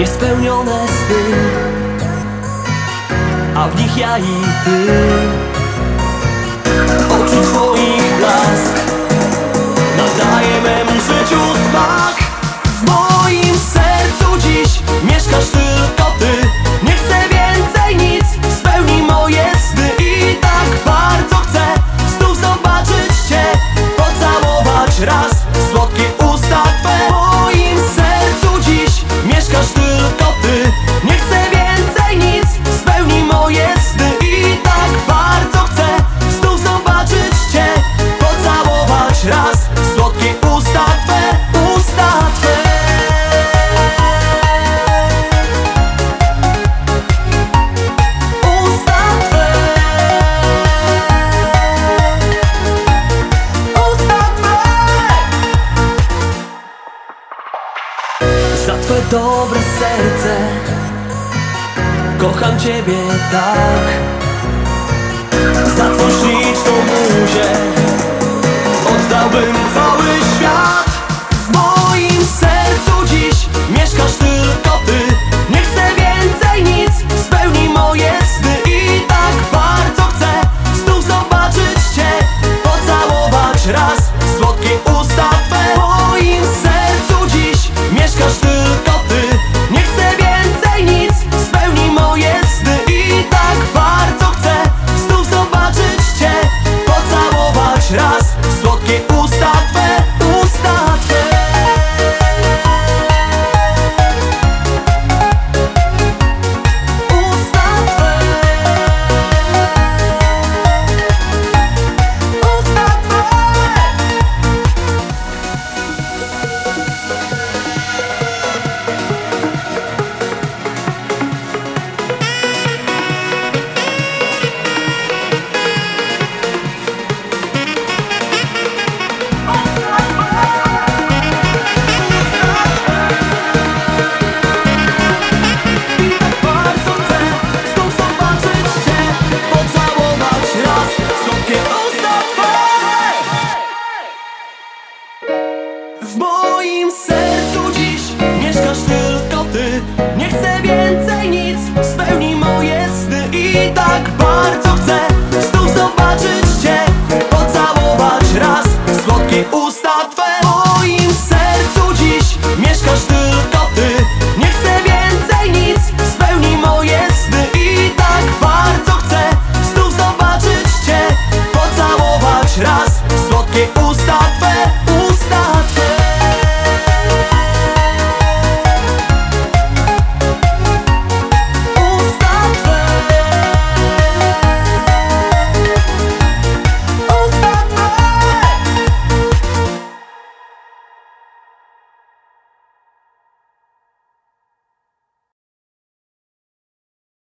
niespełnione sny, a w nich ja i ty. za twoje dobre serce. Kocham Ciebie tak. Za Twą śliczną buzię. Oddałbym cały świat W moim sercu dziś. W moim sercu dziś mieszkasz tylko ty. Nie chcę więcej nic, spełnij moje sny. I tak bardzo